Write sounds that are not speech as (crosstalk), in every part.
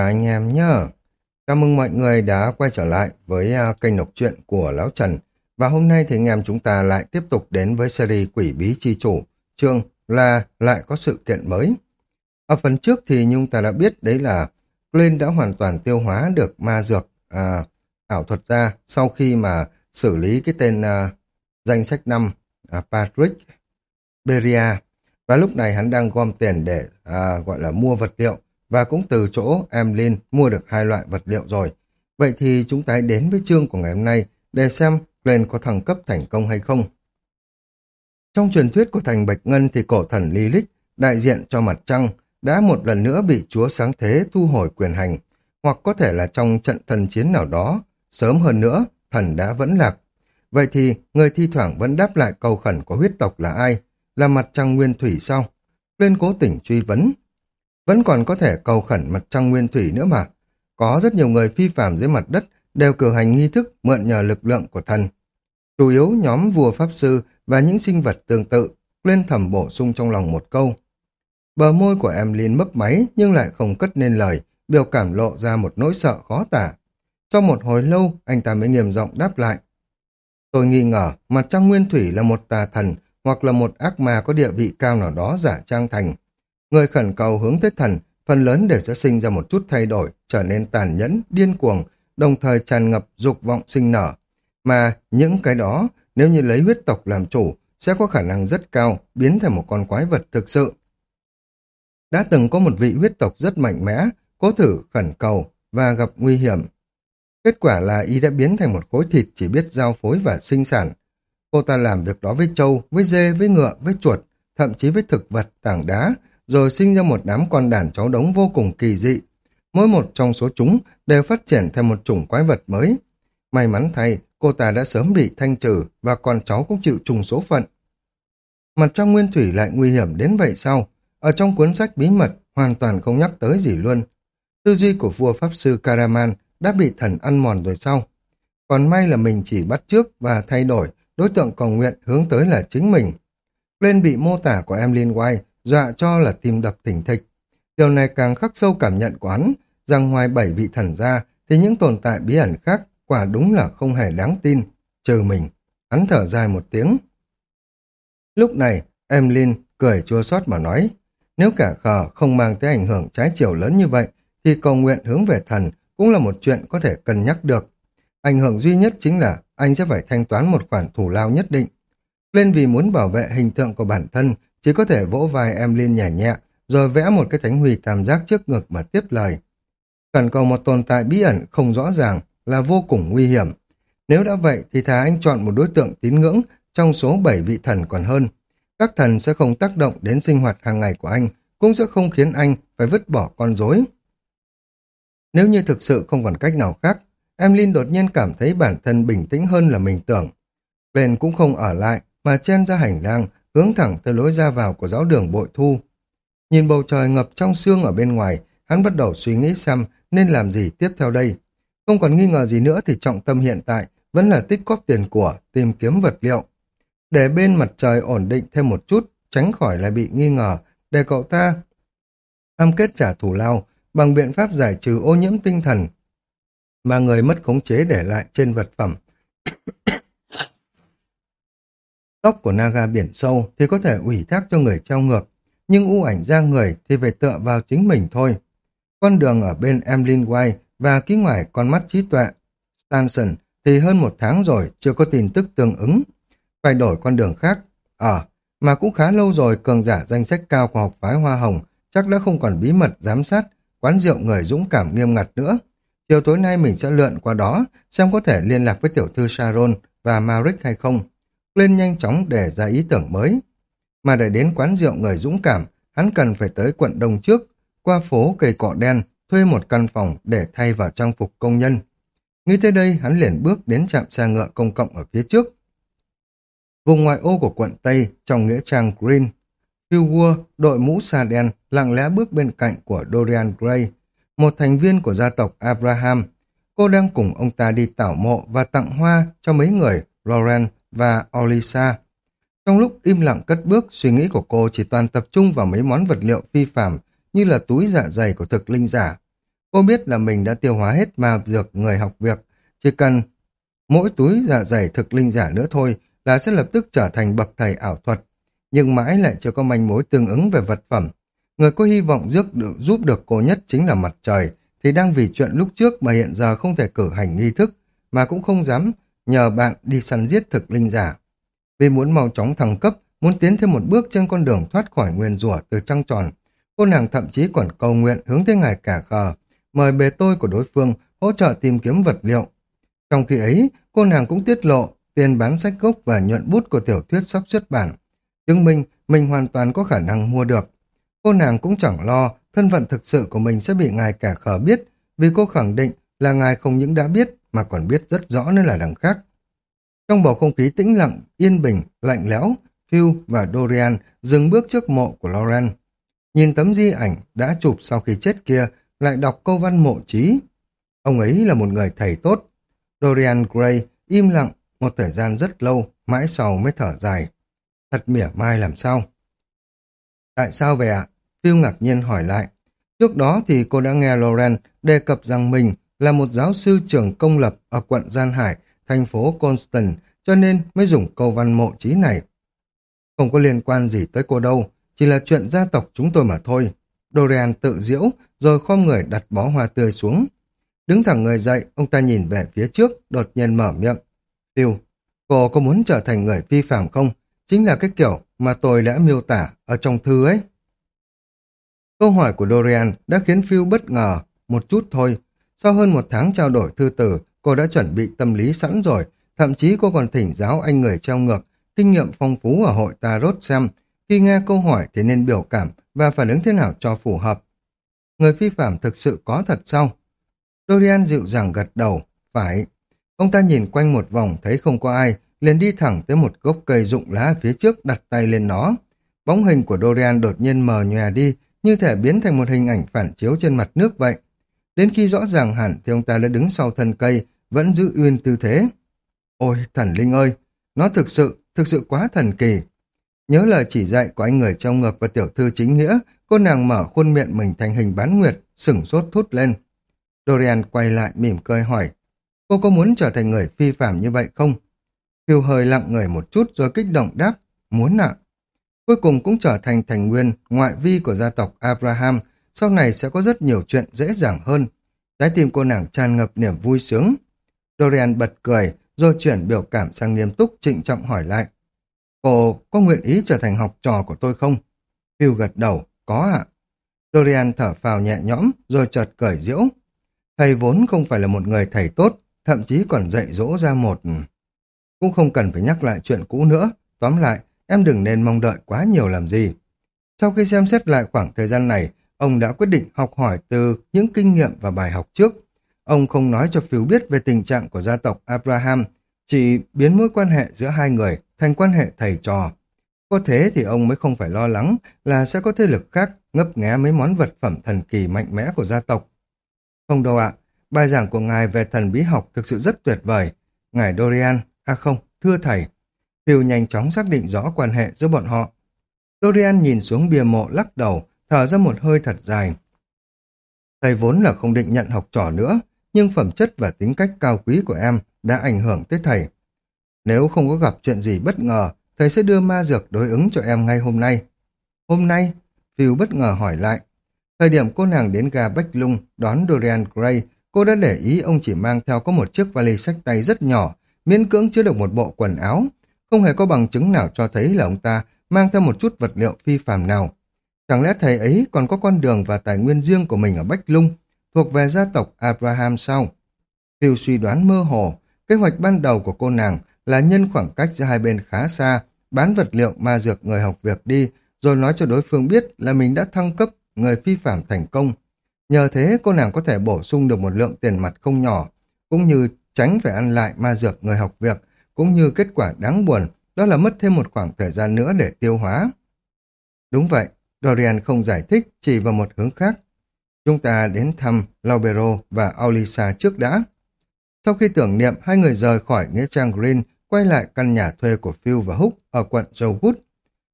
cả anh em nhá. Chào mừng mọi người đã quay trở lại với à, kênh đọc truyện của Lão Trần. Và hôm nay thì anh em chúng ta lại tiếp tục đến với series Quỷ Bí Chi Chủ. Chương là lại có sự kiện mới. Ở phần trước thì Nhung ta đã biết đấy là Glenn đã hoàn toàn tiêu hóa được ma dược à, ảo thuật ra sau khi mà xử lý cái tên à, danh sách năm à, Patrick Beria. Và lúc này hắn đang gom tiền để à, gọi là mua vật liệu và cũng từ chỗ em Emlyn mua được hai loại vật liệu rồi. Vậy thì chúng ta hãy đến với chương của ngày hôm nay để xem Glenn có thăng cấp thành công hay không. Trong truyền thuyết của thành Bạch Ngân thì cổ thần Lilith, đại diện cho mặt trăng, đã một lần nữa bị chúa sáng thế thu hồi quyền hành, hoặc có thể là trong trận thần chiến nào đó, sớm hơn nữa, thần đã vẫn lạc. Vậy thì, người thi thoảng vẫn đáp lại câu khẩn của huyết tộc là ai? Là mặt trăng nguyên thủy sao? Lên cố tỉnh truy vấn, vẫn còn có thể cầu khẩn mặt trăng nguyên thủy nữa mà. Có rất nhiều người phi phạm dưới mặt đất đều cử hành nghi thức mượn nhờ lực lượng của thần. Chủ yếu nhóm vua pháp sư và những sinh vật tương tự lên thầm bổ sung trong lòng một câu. Bờ môi của em Linh mấp máy nhưng lại không cất nên lời, biểu cảm lộ ra một nỗi sợ khó tả. Sau một hồi lâu, anh ta mới nghiêm giọng đáp lại. Tôi nghi ngờ mặt trăng nguyên thủy là một tà thần hoặc là một ác ma có địa vị cao nào đó giả trang thành. Người khẩn cầu hướng tới thần, phần lớn đều sẽ sinh ra một chút thay đổi, trở nên tàn nhẫn, điên cuồng, đồng thời tràn ngập dục vọng sinh nở. Mà những cái đó, nếu như lấy huyết tộc làm chủ, sẽ có khả năng rất cao biến thành một con quái vật thực sự. Đã từng có một vị huyết tộc rất mạnh mẽ, cố thử khẩn cầu và gặp nguy hiểm. Kết quả là y đã biến thành một khối thịt chỉ biết giao phối và sinh sản. Cô ta làm việc đó với trâu, với dê, với ngựa, với chuột, thậm chí với thực vật, tảng đá, rồi sinh ra một đám con đàn cháu đống vô cùng kỳ dị. Mỗi một trong số chúng đều phát triển thành một chủng quái vật mới. May mắn thay, cô ta đã sớm bị thanh trừ và con cháu cũng chịu trùng số phận. Mặt trong nguyên thủy lại nguy hiểm đến vậy sao? Ở trong cuốn sách bí mật hoàn toàn không nhắc tới gì luôn. Tư duy của vua Pháp Sư Karaman đã bị thần ăn mòn rồi sao? Còn may là mình chỉ bắt trước và thay đổi đối tượng cầu nguyện hướng tới là chính mình. Lên bị mô tả của Emlyn White dọa cho là tim đập thỉnh thịch. Điều này càng khắc sâu cảm nhận của hắn, rằng ngoài bảy vị thần ra thì những tồn tại bí ẩn khác quả đúng là không hề đáng tin, trừ mình. Hắn thở dài một tiếng. Lúc này, Emlyn cười chua xót mà nói, nếu cả khờ không mang tới ảnh hưởng trái chiều lớn như vậy, thì cầu nguyện hướng về thần cũng là một chuyện có thể cân nhắc được. Ảnh hưởng duy nhất chính là anh sẽ phải thanh toán một khoản thù lao nhất định. Lên vì muốn bảo vệ hình tượng của bản thân chỉ có thể vỗ vai em Linh nhẹ nhẹ, rồi vẽ một cái thánh huy tam giác trước ngực mà tiếp lời. Cần cầu một tồn tại bí ẩn không rõ ràng là vô cùng nguy hiểm. Nếu đã vậy thì thà anh chọn một đối tượng tín ngưỡng trong số 7 vị thần còn hơn. Các thần sẽ không tác động đến sinh hoạt hàng ngày của anh, cũng sẽ không khiến anh phải vứt bỏ con rối. Nếu như thực sự không còn cách nào khác, em Linh đột nhiên cảm thấy bản thân bình tĩnh hơn là mình tưởng. Glenn cũng không ở lại, mà chen ra hành lang, hướng thẳng tới lối ra vào của giáo đường bội thu. Nhìn bầu trời ngập trong sương ở bên ngoài, hắn bắt đầu suy nghĩ xem nên làm gì tiếp theo đây. Không còn nghi ngờ gì nữa thì trọng tâm hiện tại vẫn là tích góp tiền của, tìm kiếm vật liệu. Để bên mặt trời ổn định thêm một chút, tránh khỏi lại bị nghi ngờ, để cậu ta cam kết trả thù lao bằng biện pháp giải trừ ô nhiễm tinh thần mà người mất khống chế để lại trên vật phẩm. Tóc của Naga biển sâu thì có thể ủy thác cho người treo ngược, nhưng u ảnh ra người thì phải tựa vào chính mình thôi. Con đường ở bên Emlyn White và ký ngoài con mắt trí tuệ Stanson thì hơn một tháng rồi chưa có tin tức tương ứng. Phải đổi con đường khác. Ờ, mà cũng khá lâu rồi cường giả danh sách cao của học phái Hoa Hồng chắc đã không còn bí mật giám sát quán rượu người dũng cảm nghiêm ngặt nữa. Chiều tối nay mình sẽ lượn qua đó xem có thể liên lạc với tiểu thư Sharon và Marik hay không lên nhanh chóng để ra ý tưởng mới. Mà để đến quán rượu người dũng cảm, hắn cần phải tới quận Đông trước, qua phố cây cọ đen, thuê một căn phòng để thay vào trang phục công nhân. Nghĩ tới đây, hắn liền bước đến trạm xe ngựa công cộng ở phía trước. Vùng ngoại ô của quận Tây, trong nghĩa trang Green, Phil War, đội mũ xa đen, lặng lẽ bước bên cạnh của Dorian Gray, một thành viên của gia tộc Abraham. Cô đang cùng ông ta đi tảo mộ và tặng hoa cho mấy người Lauren và Olisa. Trong lúc im lặng cất bước, suy nghĩ của cô chỉ toàn tập trung vào mấy món vật liệu phi phạm như là túi dạ dày của thực linh giả. Cô biết là mình đã tiêu hóa hết ma dược người học việc, chỉ cần mỗi túi dạ dày thực linh giả nữa thôi là sẽ lập tức trở thành bậc thầy ảo thuật. Nhưng mãi lại chưa có manh mối tương ứng về vật phẩm. Người có hy vọng giúp được, giúp được cô nhất chính là mặt trời, thì đang vì chuyện lúc trước mà hiện giờ không thể cử hành nghi thức, mà cũng không dám nhờ bạn đi săn giết thực linh giả. Vì muốn mau chóng thăng cấp, muốn tiến thêm một bước trên con đường thoát khỏi nguyên rủa từ trăng tròn, cô nàng thậm chí còn cầu nguyện hướng tới ngài cả khờ, mời bề tôi của đối phương hỗ trợ tìm kiếm vật liệu. Trong khi ấy, cô nàng cũng tiết lộ tiền bán sách gốc và nhuận bút của tiểu thuyết sắp xuất bản. Chứng minh mình hoàn toàn có khả năng mua được. Cô nàng cũng chẳng lo thân phận thực sự của mình sẽ bị ngài cả khờ biết vì cô khẳng định là ngài không những đã biết mà còn biết rất rõ nữa là đằng khác. Trong bầu không khí tĩnh lặng, yên bình, lạnh lẽo, Phil và Dorian dừng bước trước mộ của Lauren. Nhìn tấm di ảnh đã chụp sau khi chết kia, lại đọc câu văn mộ trí. Ông ấy là một người thầy tốt. Dorian Gray im lặng một thời gian rất lâu, mãi sau mới thở dài. Thật mỉa mai làm sao? Tại sao vậy ạ? Phil ngạc nhiên hỏi lại. Trước đó thì cô đã nghe Lauren đề cập rằng mình là một giáo sư trường công lập ở quận Gian Hải, thành phố Constant, cho nên mới dùng câu văn mộ trí này. Không có liên quan gì tới cô đâu, chỉ là chuyện gia tộc chúng tôi mà thôi. Dorian tự diễu, rồi khom người đặt bó hoa tươi xuống. Đứng thẳng người dậy, ông ta nhìn về phía trước, đột nhiên mở miệng. Tiêu, cô có muốn trở thành người phi phạm không? Chính là cái kiểu mà tôi đã miêu tả ở trong thư ấy. Câu hỏi của Dorian đã khiến Phil bất ngờ, một chút thôi. Sau hơn một tháng trao đổi thư tử, cô đã chuẩn bị tâm lý sẵn rồi, thậm chí cô còn thỉnh giáo anh người treo ngược, kinh nghiệm phong phú ở hội Tarot xem, khi nghe câu hỏi thì nên biểu cảm và phản ứng thế nào cho phù hợp. Người phi phạm thực sự có thật sao? Dorian dịu dàng gật đầu, phải. Ông ta nhìn quanh một vòng thấy không có ai, liền đi thẳng tới một gốc cây rụng lá phía trước đặt tay lên nó. Bóng hình của Dorian đột nhiên mờ nhòe đi, như thể biến thành một hình ảnh phản chiếu trên mặt nước vậy. Đến khi rõ ràng hẳn thì ông ta đã đứng sau thân cây, vẫn giữ uyên tư thế. Ôi, thần linh ơi, nó thực sự, thực sự quá thần kỳ. Nhớ lời chỉ dạy của anh người trong ngược và tiểu thư chính nghĩa, cô nàng mở khuôn miệng mình thành hình bán nguyệt, sửng sốt thút lên. Dorian quay lại mỉm cười hỏi, cô có muốn trở thành người phi phạm như vậy không? Phiêu hơi lặng người một chút rồi kích động đáp, muốn ạ. Cuối cùng cũng trở thành thành nguyên, ngoại vi của gia tộc Abraham, sau này sẽ có rất nhiều chuyện dễ dàng hơn. Trái tim cô nàng tràn ngập niềm vui sướng. Dorian bật cười, rồi chuyển biểu cảm sang nghiêm túc trịnh trọng hỏi lại. Cô có nguyện ý trở thành học trò của tôi không? Hugh gật đầu, có ạ. Dorian thở phào nhẹ nhõm, rồi chợt cười diễu. Thầy vốn không phải là một người thầy tốt, thậm chí còn dạy dỗ ra một... Cũng không cần phải nhắc lại chuyện cũ nữa. Tóm lại, em đừng nên mong đợi quá nhiều làm gì. Sau khi xem xét lại khoảng thời gian này, ông đã quyết định học hỏi từ những kinh nghiệm và bài học trước. Ông không nói cho phiếu biết về tình trạng của gia tộc Abraham, chỉ biến mối quan hệ giữa hai người thành quan hệ thầy trò. Có thế thì ông mới không phải lo lắng là sẽ có thế lực khác ngấp nghé mấy món vật phẩm thần kỳ mạnh mẽ của gia tộc. Không đâu ạ, bài giảng của ngài về thần bí học thực sự rất tuyệt vời. Ngài Dorian, à không, thưa thầy. Phil nhanh chóng xác định rõ quan hệ giữa bọn họ. Dorian nhìn xuống bia mộ lắc đầu, thở ra một hơi thật dài. Thầy vốn là không định nhận học trò nữa, nhưng phẩm chất và tính cách cao quý của em đã ảnh hưởng tới thầy. Nếu không có gặp chuyện gì bất ngờ, thầy sẽ đưa ma dược đối ứng cho em ngay hôm nay. Hôm nay? Phil bất ngờ hỏi lại. Thời điểm cô nàng đến ga Bách Lung đón Dorian Gray, cô đã để ý ông chỉ mang theo có một chiếc vali sách tay rất nhỏ, miễn cưỡng chứa được một bộ quần áo. Không hề có bằng chứng nào cho thấy là ông ta mang theo một chút vật liệu phi phàm nào. Chẳng lẽ thầy ấy còn có con đường và tài nguyên riêng của mình ở Bách Lung, thuộc về gia tộc Abraham sao? Phil suy đoán mơ hồ, kế hoạch ban đầu của cô nàng là nhân khoảng cách giữa hai bên khá xa, bán vật liệu ma dược người học việc đi, rồi nói cho đối phương biết là mình đã thăng cấp người phi phạm thành công. Nhờ thế cô nàng có thể bổ sung được một lượng tiền mặt không nhỏ, cũng như tránh phải ăn lại ma dược người học việc, cũng như kết quả đáng buồn, đó là mất thêm một khoảng thời gian nữa để tiêu hóa. Đúng vậy, Dorian không giải thích, chỉ vào một hướng khác. Chúng ta đến thăm Laubero và Aulisa trước đã. Sau khi tưởng niệm, hai người rời khỏi Nghĩa Trang Green, quay lại căn nhà thuê của Phil và Húc ở quận Jowood.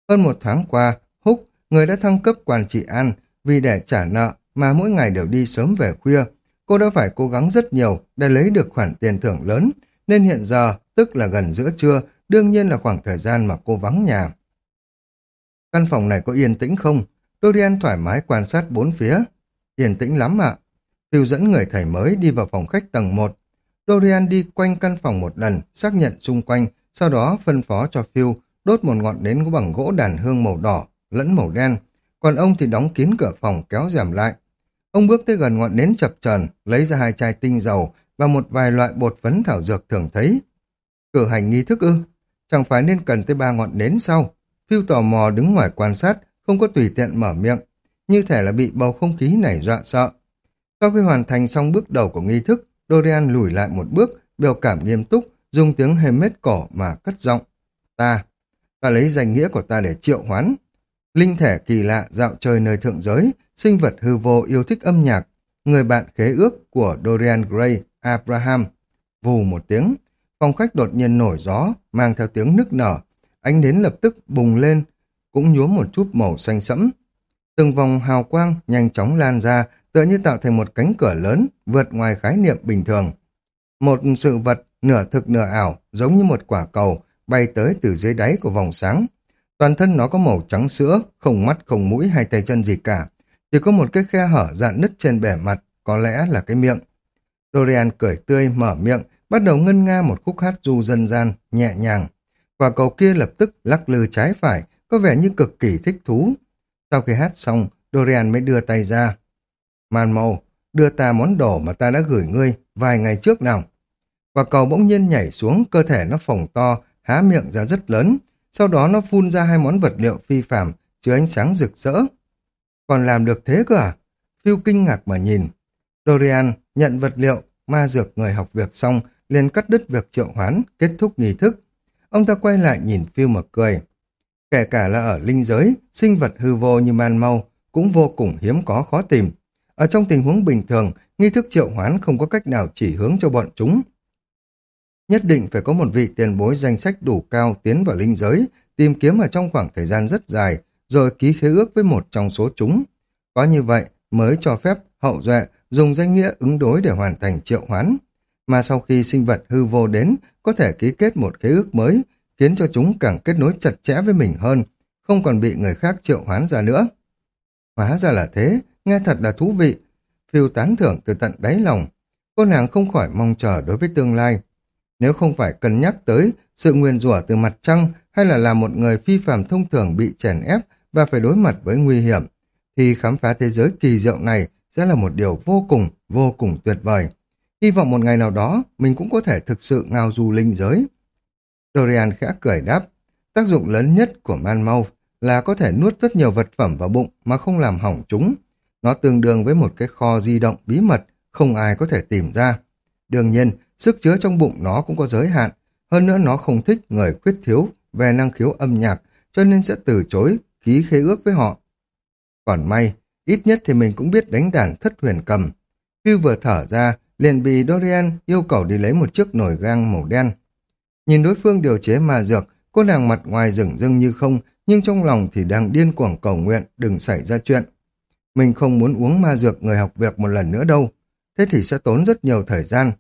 Hơn một tháng qua, Húc, người đã thăng cấp quản trị an, vì để trả nợ mà mỗi ngày đều đi sớm về khuya. Cô đã phải cố gắng rất nhiều để lấy được khoản tiền thưởng lớn, nên hiện giờ, tức là gần giữa trưa, đương nhiên là khoảng thời gian mà cô vắng nhà. Căn phòng này có yên tĩnh không? Dorian thoải mái quan sát bốn phía. Yên tĩnh lắm ạ. À. dẫn người thầy mới đi vào phòng khách tầng 1. Dorian đi quanh căn phòng một lần, xác nhận xung quanh, sau đó phân phó cho Phil đốt một ngọn nến có bằng gỗ đàn hương màu đỏ, lẫn màu đen. Còn ông thì đóng kín cửa phòng kéo rèm lại. Ông bước tới gần ngọn nến chập chờn lấy ra hai chai tinh dầu và một vài loại bột phấn thảo dược thường thấy. Cử hành nghi thức ư? Chẳng phải nên cần tới ba ngọn nến sau? Phiêu tò mò đứng ngoài quan sát, không có tùy tiện mở miệng, như thể là bị bầu không khí này dọa sợ. Sau khi hoàn thành xong bước đầu của nghi thức, Dorian lùi lại một bước, biểu cảm nghiêm túc, dùng tiếng hềm mết cổ mà cất giọng. Ta, ta lấy danh nghĩa của ta để triệu hoán. Linh thể kỳ lạ dạo chơi nơi thượng giới, sinh vật hư vô yêu thích âm nhạc, người bạn khế ước của Dorian Gray, Abraham. Vù một tiếng, phòng khách đột nhiên nổi gió, mang theo tiếng nức nở, ánh nến lập tức bùng lên, cũng nhuốm một chút màu xanh sẫm. Từng vòng hào quang nhanh chóng lan ra, tựa như tạo thành một cánh cửa lớn, vượt ngoài khái niệm bình thường. Một sự vật nửa thực nửa ảo, giống như một quả cầu, bay tới từ dưới đáy của vòng sáng. Toàn thân nó có màu trắng sữa, không mắt, không mũi hay tay chân gì cả. Chỉ có một cái khe hở dạn nứt trên bề mặt, có lẽ là cái miệng. Dorian cười tươi, mở miệng, bắt đầu ngân nga một khúc hát du dân gian, nhẹ nhàng. Quả cầu kia lập tức lắc lư trái phải, có vẻ như cực kỳ thích thú. Sau khi hát xong, Dorian mới đưa tay ra. Man màu, đưa ta món đồ mà ta đã gửi ngươi vài ngày trước nào. Quả cầu bỗng nhiên nhảy xuống, cơ thể nó phồng to, há miệng ra rất lớn. Sau đó nó phun ra hai món vật liệu phi phạm, chứa ánh sáng rực rỡ. Còn làm được thế cơ à? Phiêu kinh ngạc mà nhìn. Dorian nhận vật liệu, ma dược người học việc xong, liền cắt đứt việc triệu hoán, kết thúc nghi thức. Ông ta quay lại nhìn Phiêu mà cười. Kể cả là ở linh giới, sinh vật hư vô như man mau cũng vô cùng hiếm có khó tìm. Ở trong tình huống bình thường, nghi thức triệu hoán không có cách nào chỉ hướng cho bọn chúng. Nhất định phải có một vị tiền bối danh sách đủ cao tiến vào linh giới, tìm kiếm ở trong khoảng thời gian rất dài, rồi ký khế ước với một trong số chúng. Có như vậy mới cho phép hậu duệ dùng danh nghĩa ứng đối để hoàn thành triệu hoán. Mà sau khi sinh vật hư vô đến, có thể ký kết một khế ước mới, khiến cho chúng càng kết nối chặt chẽ với mình hơn, không còn bị người khác triệu hoán ra nữa. Hóa ra là thế, nghe thật là thú vị. Phiêu tán thưởng từ tận đáy lòng. Cô nàng không khỏi mong chờ đối với tương lai. Nếu không phải cân nhắc tới sự nguyên rủa từ mặt trăng hay là làm một người phi phàm thông thường bị chèn ép và phải đối mặt với nguy hiểm, thì khám phá thế giới kỳ diệu này sẽ là một điều vô cùng, vô cùng tuyệt vời. Hy vọng một ngày nào đó mình cũng có thể thực sự ngao du linh giới. Dorian khẽ cười đáp, tác dụng lớn nhất của man mau là có thể nuốt rất nhiều vật phẩm vào bụng mà không làm hỏng chúng. Nó tương đương với một cái kho di động bí mật, không ai có thể tìm ra. Đương nhiên, sức chứa trong bụng nó cũng có giới hạn, hơn nữa nó không thích người khuyết thiếu về năng khiếu âm nhạc, cho nên sẽ từ chối ký khế ước với họ. Còn may, ít nhất thì mình cũng biết đánh đàn thất huyền cầm. khi vừa thở ra, liền bị Dorian yêu cầu đi lấy một chiếc nồi gang màu đen. Nhìn đối phương điều chế ma dược, cô nàng mặt ngoài rừng rưng như không, nhưng trong lòng thì đang điên cuồng cầu nguyện đừng xảy ra chuyện. Mình không muốn uống ma dược người học việc một lần nữa đâu, thế thì sẽ tốn rất nhiều thời gian.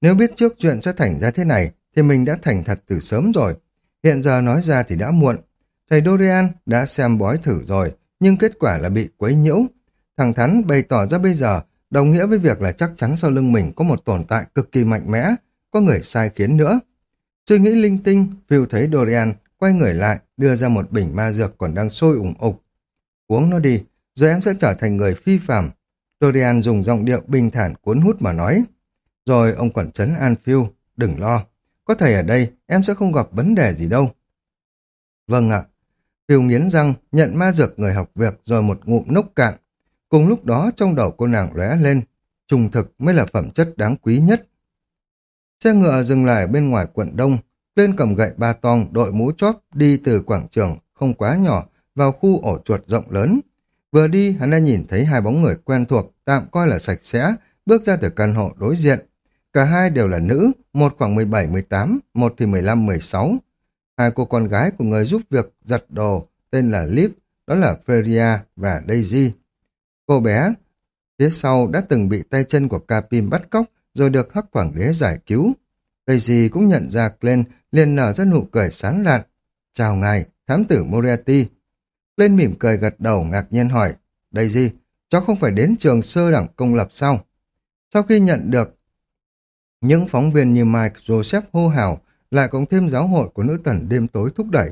Nếu biết trước chuyện sẽ thành ra thế này, thì mình đã thành thật từ sớm rồi. Hiện giờ nói ra thì đã muộn. Thầy Dorian đã xem bói thử rồi, nhưng kết quả là bị quấy nhiễu. Thằng Thắn bày tỏ ra bây giờ, đồng nghĩa với việc là chắc chắn sau lưng mình có một tồn tại cực kỳ mạnh mẽ, có người sai khiến nữa. Suy nghĩ linh tinh, Phil thấy Dorian quay người lại, đưa ra một bình ma dược còn đang sôi ủng ục. Uống nó đi, rồi em sẽ trở thành người phi phạm. Dorian dùng giọng điệu bình thản cuốn hút mà nói. Rồi ông quản trấn an Phil, đừng lo. Có thầy ở đây, em sẽ không gặp vấn đề gì đâu. Vâng ạ. Phil nghiến răng, nhận ma dược người học việc rồi một ngụm nốc cạn. Cùng lúc đó trong đầu cô nàng lóe lên. trung thực mới là phẩm chất đáng quý nhất. Xe ngựa dừng lại bên ngoài quận Đông, lên cầm gậy ba tong đội mũ chóp đi từ quảng trường không quá nhỏ vào khu ổ chuột rộng lớn. Vừa đi, hắn đã nhìn thấy hai bóng người quen thuộc, tạm coi là sạch sẽ, bước ra từ căn hộ đối diện. Cả hai đều là nữ, một khoảng 17-18, một thì 15-16. Hai cô con gái của người giúp việc giặt đồ tên là Liv, đó là Feria và Daisy. Cô bé Phía sau đã từng bị tay chân của Capim bắt cóc rồi được hắc Quảng đế giải cứu. Daisy cũng nhận ra Glenn liền nở ra nụ cười sán lạn. Chào ngài, thám tử Moriarty. Glenn mỉm cười gật đầu ngạc nhiên hỏi. Daisy, cháu không phải đến trường sơ đẳng công lập sao? Sau khi nhận được những phóng viên như Mike Joseph hô hào lại cộng thêm giáo hội của nữ tần đêm tối thúc đẩy.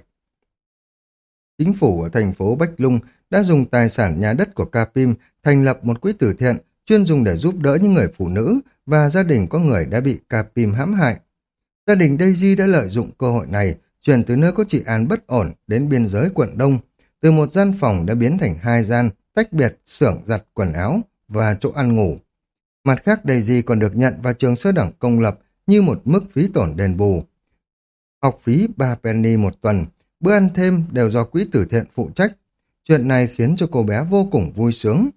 Chính phủ ở thành phố Bách Lung đã dùng tài sản nhà đất của Capim thành lập một quỹ từ thiện chuyên dùng để giúp đỡ những người phụ nữ và gia đình có người đã bị Capim hãm hại. Gia đình Daisy đã lợi dụng cơ hội này chuyển từ nơi có chị an bất ổn đến biên giới quận Đông, từ một gian phòng đã biến thành hai gian, tách biệt, xưởng giặt quần áo và chỗ ăn ngủ. Mặt khác Daisy còn được nhận vào trường sơ đẳng công lập như một mức phí tổn đền bù. Học phí 3 penny một tuần, bữa ăn thêm đều do quỹ tử thiện phụ trách. Chuyện này khiến cho cô bé vô cùng vui sướng.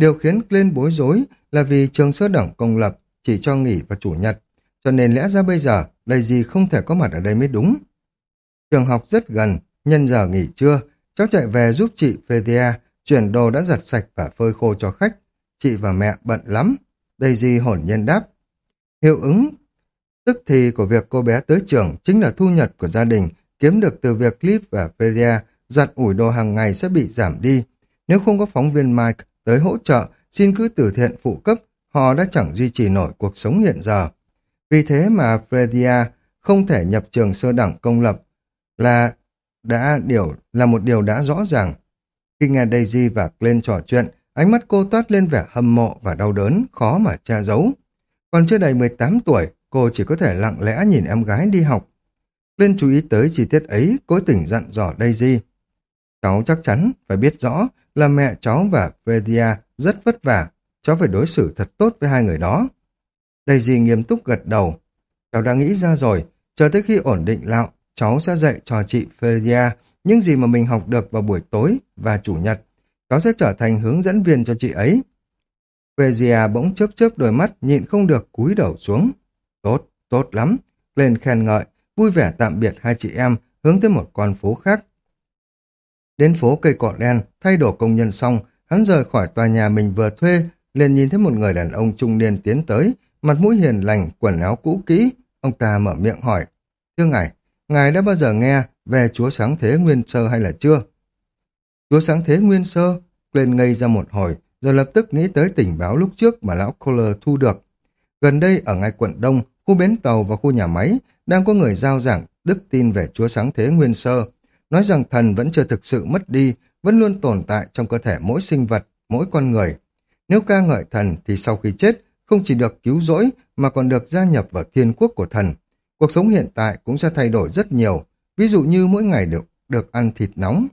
Điều khiến lên bối rối là vì trường sơ đẳng công lập chỉ cho nghỉ vào chủ nhật, cho nên lẽ ra bây giờ đây gì không thể có mặt ở đây mới đúng. Trường học rất gần, nhân giờ nghỉ trưa, cháu chạy về giúp chị Fedia chuyển đồ đã giặt sạch và phơi khô cho khách. Chị và mẹ bận lắm. Daisy hồn nhiên đáp. Hiệu ứng tức thì của việc cô bé tới trường chính là thu nhập của gia đình kiếm được từ việc Cliff và Fedia giặt ủi đồ hàng ngày sẽ bị giảm đi. Nếu không có phóng viên Mike tới hỗ trợ xin cứ từ thiện phụ cấp, họ đã chẳng duy trì nổi cuộc sống hiện giờ. Vì thế mà Fredia không thể nhập trường sơ đẳng công lập là đã điều là một điều đã rõ ràng. Khi nghe Daisy và Glenn trò chuyện, ánh mắt cô toát lên vẻ hâm mộ và đau đớn, khó mà che giấu. Còn chưa đầy 18 tuổi, cô chỉ có thể lặng lẽ nhìn em gái đi học. Glenn chú ý tới chi tiết ấy, cố tình dặn dò Daisy. Cháu chắc chắn phải biết rõ là mẹ cháu và Fredia rất vất vả, cháu phải đối xử thật tốt với hai người đó. Daisy nghiêm túc gật đầu. Cháu đã nghĩ ra rồi, chờ tới khi ổn định lạo, cháu sẽ dạy cho chị Fredia những gì mà mình học được vào buổi tối và chủ nhật. Cháu sẽ trở thành hướng dẫn viên cho chị ấy. Fredia bỗng chớp chớp đôi mắt, nhịn không được cúi đầu xuống. Tốt, tốt lắm. Lên khen ngợi, vui vẻ tạm biệt hai chị em, hướng tới một con phố khác. Đến phố cây cọ đen, thay đổi công nhân xong, hắn rời khỏi tòa nhà mình vừa thuê, liền nhìn thấy một người đàn ông trung niên tiến tới, mặt mũi hiền lành, quần áo cũ kỹ. Ông ta mở miệng hỏi, Thưa ngài, ngài đã bao giờ nghe về Chúa Sáng Thế Nguyên Sơ hay là chưa? Chúa Sáng Thế Nguyên Sơ lên ngây ra một hồi, rồi lập tức nghĩ tới tình báo lúc trước mà lão Kohler thu được. Gần đây ở ngay quận Đông, khu bến tàu và khu nhà máy, đang có người giao giảng đức tin về Chúa Sáng Thế Nguyên Sơ, nói rằng thần vẫn chưa thực sự mất đi, vẫn luôn tồn tại trong cơ thể mỗi sinh vật, mỗi con người. Nếu ca ngợi thần thì sau khi chết, không chỉ được cứu rỗi mà còn được gia nhập vào thiên quốc của thần. Cuộc sống hiện tại cũng sẽ thay đổi rất nhiều, ví dụ như mỗi ngày được được ăn thịt nóng.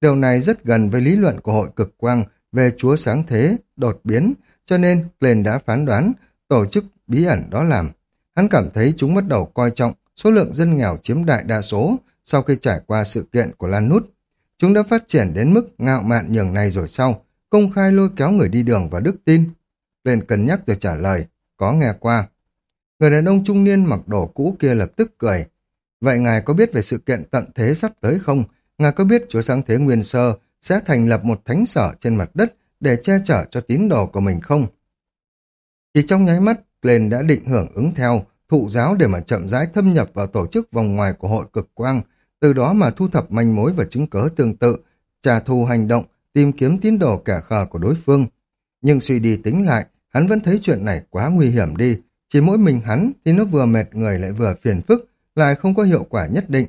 Điều này rất gần với lý luận của hội cực quang về Chúa Sáng Thế, đột biến, cho nên Glenn đã phán đoán tổ chức bí ẩn đó làm. Hắn cảm thấy chúng bắt đầu coi trọng số lượng dân nghèo chiếm đại đa số sau khi trải qua sự kiện của Lan Nút. Chúng đã phát triển đến mức ngạo mạn nhường này rồi sau, công khai lôi kéo người đi đường và đức tin. Lên cân nhắc rồi trả lời, có nghe qua. Người đàn ông trung niên mặc đồ cũ kia lập tức cười. Vậy ngài có biết về sự kiện tận thế sắp tới không? Ngài có biết Chúa Sáng Thế Nguyên Sơ sẽ thành lập một thánh sở trên mặt đất để che chở cho tín đồ của mình không? Chỉ trong nháy mắt, Glenn đã định hưởng ứng theo, thụ giáo để mà chậm rãi thâm nhập vào tổ chức vòng ngoài của hội cực quang, từ đó mà thu thập manh mối và chứng cớ tương tự, trả thù hành động, tìm kiếm tín đồ kẻ khờ của đối phương. Nhưng suy đi tính lại, hắn vẫn thấy chuyện này quá nguy hiểm đi, chỉ mỗi mình hắn thì nó vừa mệt người lại vừa phiền phức, lại không có hiệu quả nhất định.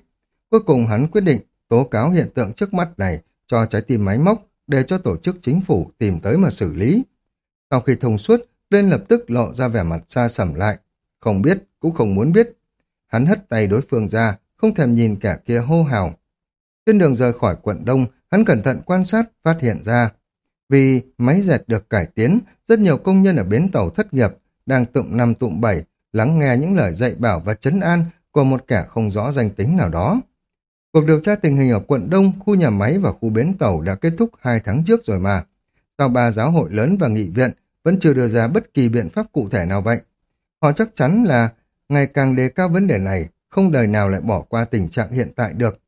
Cuối cùng hắn quyết định tố cáo hiện tượng trước mắt này cho trái tim máy móc để cho tổ chức chính phủ tìm tới mà xử lý. Sau khi thông suốt, lên lập tức lộ ra vẻ mặt xa sầm lại. Không biết, cũng không muốn biết. Hắn hất tay đối phương ra, không thèm nhìn kẻ kia hô hào. Trên đường rời khỏi quận Đông, hắn cẩn thận quan sát, phát hiện ra. Vì máy dệt được cải tiến, rất nhiều công nhân ở bến tàu thất nghiệp, đang tụm năm tụm bảy, lắng nghe những lời dạy bảo và chấn an của một kẻ không rõ danh tính nào đó. Cuộc điều tra tình hình ở quận Đông, khu nhà máy và khu bến tàu đã kết thúc hai tháng trước rồi mà. Sau ba giáo hội lớn và nghị viện vẫn chưa đưa ra bất kỳ biện pháp cụ thể nào vậy. Họ chắc chắn là ngày càng đề cao vấn đề này, không đời nào lại bỏ qua tình trạng hiện tại được.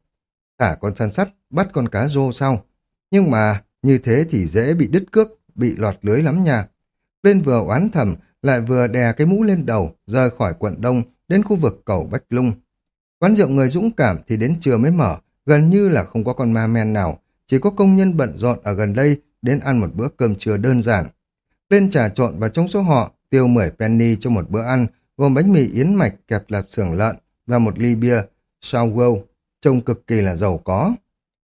Thả con săn sắt, bắt con cá rô sau. Nhưng mà như thế thì dễ bị đứt cước bị lọt lưới lắm nha. Lên vừa oán thầm, lại vừa đè cái mũ lên đầu, rời khỏi quận đông, đến khu vực cầu Bách Lung. Quán rượu người dũng cảm thì đến trưa mới mở, gần như là không có con ma men nào, chỉ có công nhân bận rộn ở gần đây đến ăn một bữa cơm trưa đơn giản. Lên trà trộn vào trong số họ, tiêu 10 penny cho một bữa ăn, gồm bánh mì yến mạch kẹp lạp xưởng lợn và một ly bia, Sauwell, trông cực kỳ là giàu có.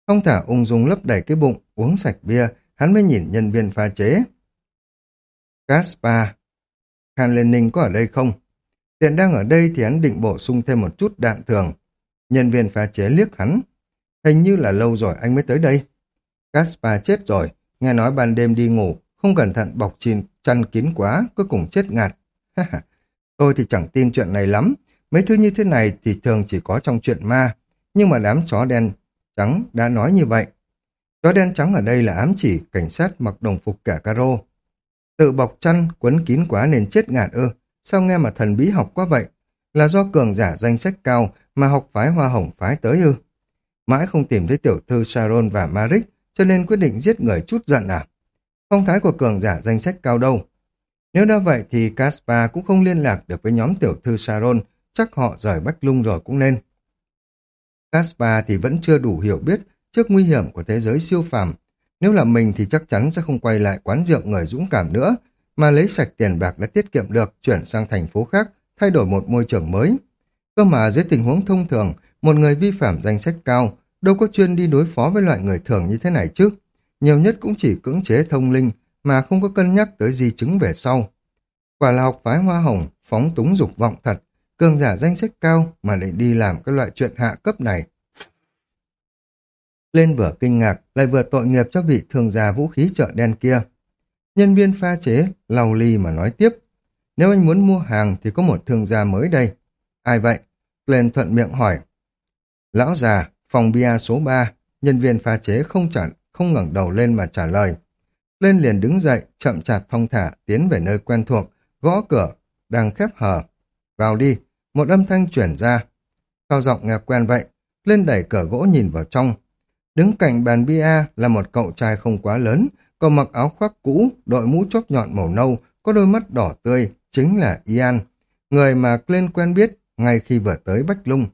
Không thả ung dung lấp đầy cái bụng, uống sạch bia, hắn mới nhìn nhân viên pha chế. Caspar, Khan Lenin có ở đây không? Tiện đang ở đây thì hắn định bổ sung thêm một chút đạn thường. Nhân viên pha chế liếc hắn. Hình như là lâu rồi anh mới tới đây. Caspar chết rồi, nghe nói ban đêm đi ngủ, không cẩn thận bọc chìn chăn kín quá, cuối cùng chết ngạt. (laughs) Tôi thì chẳng tin chuyện này lắm, mấy thứ như thế này thì thường chỉ có trong chuyện ma, nhưng mà đám chó đen trắng đã nói như vậy. Chó đen trắng ở đây là ám chỉ cảnh sát mặc đồng phục cả caro. Tự bọc chăn, quấn kín quá nên chết ngạt ư, sao nghe mà thần bí học quá vậy? Là do cường giả danh sách cao mà học phái hoa hồng phái tới ư? Mãi không tìm thấy tiểu thư Sharon và Marik, cho nên quyết định giết người chút giận à? Phong thái của cường giả danh sách cao đâu? Nếu đã vậy thì Caspar cũng không liên lạc được với nhóm tiểu thư Sharon, chắc họ rời Bách Lung rồi cũng nên. Caspar thì vẫn chưa đủ hiểu biết trước nguy hiểm của thế giới siêu phàm. Nếu là mình thì chắc chắn sẽ không quay lại quán rượu người dũng cảm nữa, mà lấy sạch tiền bạc đã tiết kiệm được chuyển sang thành phố khác, thay đổi một môi trường mới. Cơ mà dưới tình huống thông thường, một người vi phạm danh sách cao, đâu có chuyên đi đối phó với loại người thường như thế này chứ. Nhiều nhất cũng chỉ cưỡng chế thông linh, mà không có cân nhắc tới di chứng về sau. Quả là học phái hoa hồng, phóng túng dục vọng thật, cường giả danh sách cao mà lại đi làm cái loại chuyện hạ cấp này. Lên vừa kinh ngạc, lại vừa tội nghiệp cho vị thương gia vũ khí chợ đen kia. Nhân viên pha chế, lau ly mà nói tiếp. Nếu anh muốn mua hàng thì có một thương gia mới đây. Ai vậy? Lên thuận miệng hỏi. Lão già, phòng bia số 3, nhân viên pha chế không trả, không ngẩng đầu lên mà trả lời. Lên liền đứng dậy, chậm chạp thong thả, tiến về nơi quen thuộc, gõ cửa, đang khép hờ. Vào đi, một âm thanh chuyển ra. cao giọng nghe quen vậy, lên đẩy cửa gỗ nhìn vào trong. Đứng cạnh bàn bia là một cậu trai không quá lớn, cậu mặc áo khoác cũ, đội mũ chóp nhọn màu nâu, có đôi mắt đỏ tươi, chính là Ian, người mà Glenn quen biết ngay khi vừa tới Bách Lung.